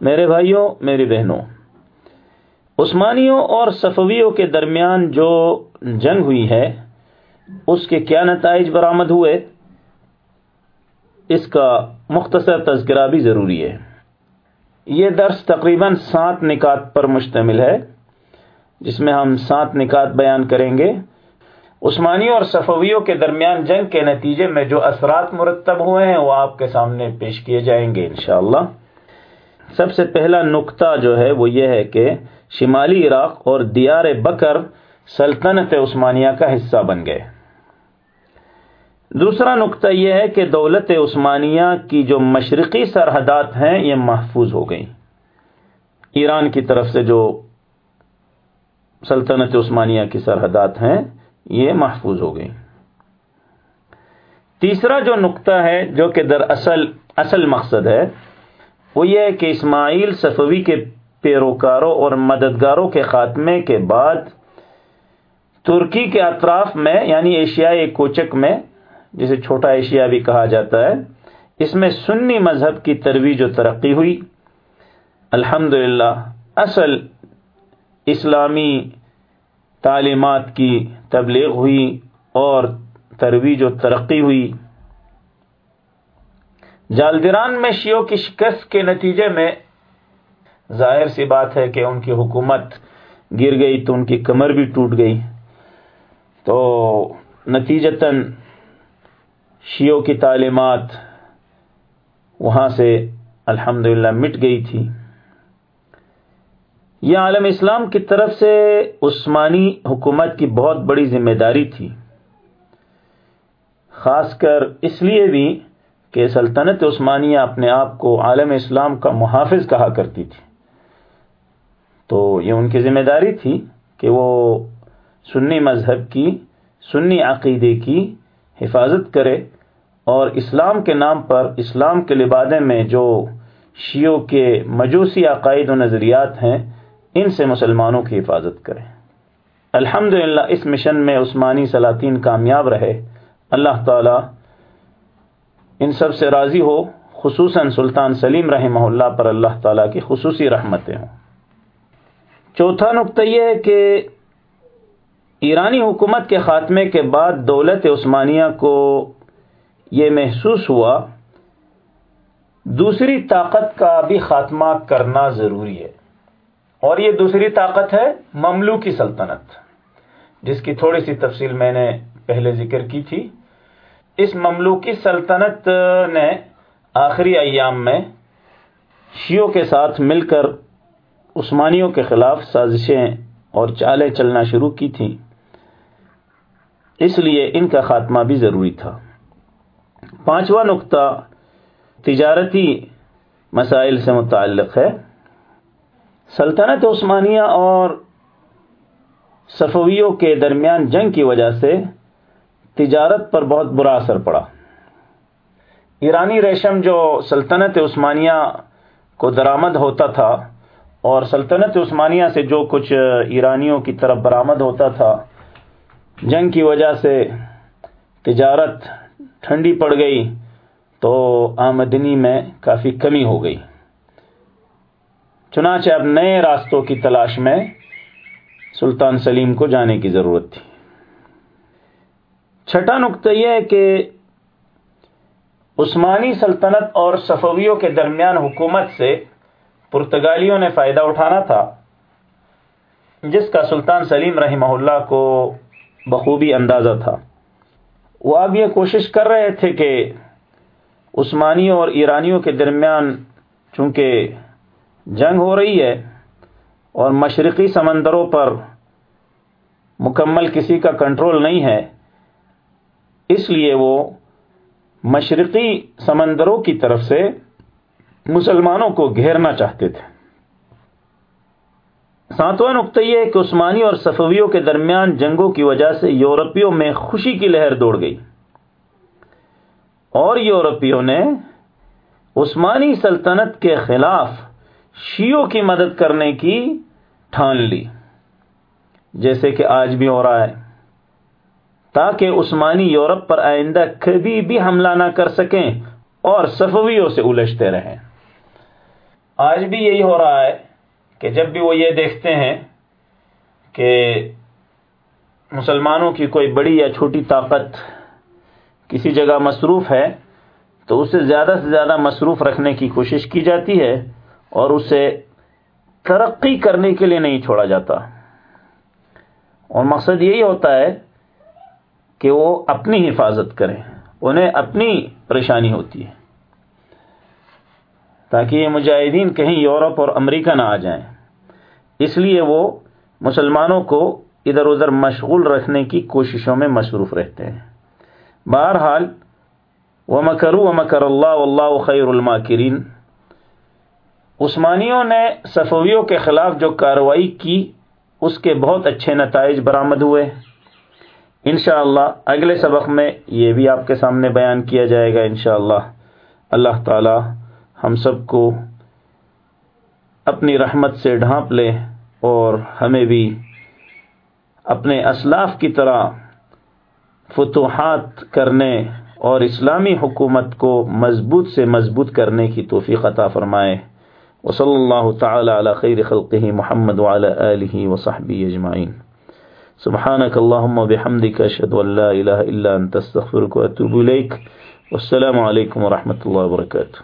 میرے بھائیوں، میری بہنوں، عثمانیوں اور صفویوں کے درمیان جو جنگ ہوئی ہے، اس کے کیا نتائج برآمد ہوئے؟ اس کا مختصر تذکرہ بھی ضروری ہے۔ یہ درس تقریباً سات نکات پر مشتمل ہے، جس میں ہم سات نکات بیان کریں گے۔ عثمانیوں اور صفویوں کے درمیان جنگ کے نتیجے میں جو اثرات مرتب ہوئے ہیں، وہ آپ کے سامنے پیش کیے جائیں گے انشاءاللہ۔ سب سے پہلا نقطہ جو ہے وہ یہ ہے کہ شمالی عراق اور دیار بکر سلطنت عثمانیہ کا حصہ بن گئے۔ دوسرا نقطہ یہ ہے کہ دولت عثمانیہ کی جو مشرقی سرحدات ہیں یہ محفوظ ہو گئیں۔ ایران کی طرف سے جو سلطنت عثمانیہ کی سرحدات ہیں یہ محفوظ ہو گئی تیسرا جو نقطہ ہے جو کہ در اصل اصل مقصد ہے وہ یہ ہے کہ اسماعیل صفوی کے پیروکاروں اور مددگاروں کے خاتمے کے بعد ترکی کے اطراف میں یعنی ایشیائی کوچک میں، جسے چھوٹا ایشیا بھی کہا جاتا ہے، اس میں سنی مذہب کی ترویج و ترقی ہوئی۔ الحمد اصل اسلامی تعلیمات کی تبلیغ ہوئی اور ترویج و ترقی ہوئی۔ جالدران میں شیو کی شکست کے نتیجے میں ظاہر سی بات ہے کہ ان کی حکومت گر گئی تو ان کی کمر بھی ٹوٹ گئی۔ تو نتیجتاً شیو کی تعلیمات وہاں سے الحمد مٹ گئی تھی۔ یہ عالم اسلام کی طرف سے عثمانی حکومت کی بہت بڑی ذمہ داری تھی۔ خاص کر اس لیے بھی کہ سلطنت عثمانیہ اپنے آپ کو عالم اسلام کا محافظ کہا کرتی تھی۔ تو یہ ان کی ذمہ داری تھی کہ وہ سنی مذہب کی، سنی عقیدے کی حفاظت کرے اور اسلام کے نام پر اسلام کے لبادے میں جو شیعوں کے مجوسی عقائد و نظریات ہیں، ان سے مسلمانوں کی حفاظت کریں الحمد اس مشن میں عثمانی سلاطین کامیاب رہے۔ اللہ تعالی ان سب سے راضی ہو، خصوصاً سلطان سلیم رحمہ اللہ پر اللہ تعالیٰ کی خصوصی رحمتیں ہوں۔ چوتھا نقطہ یہ ہے کہ ایرانی حکومت کے خاتمے کے بعد دولت عثمانیہ کو یہ محسوس ہوا، دوسری طاقت کا بھی خاتمہ کرنا ضروری ہے۔ اور یہ دوسری طاقت ہے مملو کی سلطنت، جس کی تھوڑی سی تفصیل میں نے پہلے ذکر کی تھی۔ اس مملو کی سلطنت نے آخری ایام میں شیعوں کے ساتھ مل کر عثمانیوں کے خلاف سازشیں اور چالیں چلنا شروع کی تھیں۔ اس لیے ان کا خاتمہ بھی ضروری تھا۔ پانچواں نقطہ تجارتی مسائل سے متعلق ہے۔ سلطنت عثمانیہ اور صفویوں کے درمیان جنگ کی وجہ سے تجارت پر بہت برا اثر پڑا۔ ایرانی ریشم جو سلطنت عثمانیہ کو درآمد ہوتا تھا اور سلطنت عثمانیہ سے جو کچھ ایرانیوں کی طرف برآمد ہوتا تھا، جنگ کی وجہ سے تجارت ٹھنڈی پڑ گئی تو آمدنی میں کافی کمی ہو گئی۔ چنانچہ اب نئے راستوں کی تلاش میں سلطان سلیم کو جانے کی ضرورت تھی۔ چھٹا نقطہ یہ ہے کہ عثمانی سلطنت اور صفویوں کے درمیان حکومت سے پرتگالیوں نے فائدہ اٹھانا تھا، جس کا سلطان سلیم رحمہ اللہ کو بخوبی اندازہ تھا۔ وہ اب یہ کوشش کر رہے تھے کہ عثمانیوں اور ایرانیوں کے درمیان چونکہ جنگ ہو رہی ہے اور مشرقی سمندروں پر مکمل کسی کا کنٹرول نہیں ہے اس لیے وہ مشرقی سمندروں کی طرف سے مسلمانوں کو گھیرنا چاہتے تھے۔ ساتواں نقطہ یہ ہے کہ عثمانی اور صفویوں کے درمیان جنگوں کی وجہ سے یورپیوں میں خوشی کی لہر دوڑ گئی۔ اور یورپیوں نے عثمانی سلطنت کے خلاف شیعوں کی مدد کرنے کی ٹھان لی، جیسے کہ آج بھی ہو رہا ہے۔ تاکہ عثمانی یورپ پر آئندہ کبھی بھی حملہ نہ کر سکیں اور صفویوں سے الجھتے رہیں۔ آج بھی یہی ہو رہا ہے کہ جب بھی وہ یہ دیکھتے ہیں کہ مسلمانوں کی کوئی بڑی یا چھوٹی طاقت کسی جگہ مصروف ہے، تو اسے زیادہ سے زیادہ مصروف رکھنے کی کوشش کی جاتی ہے اور اسے ترقی کرنے کے لیے نہیں چھوڑا جاتا۔ اور مقصد یہی ہوتا ہے کہ وہ اپنی حفاظت کریں۔ انہیں اپنی پریشانی ہوتی ہے۔ تاکہ یہ مجاہدین کہیں یورپ اور امریکہ نہ آ جائیں۔ اس لیے وہ مسلمانوں کو ادھر ادھر مشغول رکھنے کی کوششوں میں مصروف رہتے ہیں۔ بہرحال وہ مکرو و مکر اللہ اللہ خیر الماکرین عثمانیوں نے صفویوں کے خلاف جو کارروائی کی، اس کے بہت اچھے نتائج برآمد ہوئے۔ انشاءاللہ اللہ اگلے سبق میں یہ بھی آپ کے سامنے بیان کیا جائے گا انشاءاللہ۔ اللہ اللہ تعالی ہم سب کو اپنی رحمت سے ڈھانپ لے اور ہمیں بھی اپنے اسلاف کی طرح فتوحات کرنے اور اسلامی حکومت کو مضبوط سے مضبوط کرنے کی توفیق عطا فرمائے۔ وصلی اللہ تعالی علی خیر خلقه محمد وعلى آله وصحبه اجمعین۔ سبحانك اللهم وبحمدك اشهد ان لا اله الا انت استغفرك واتوب اليك والسلام عليكم ورحمه الله وبركاته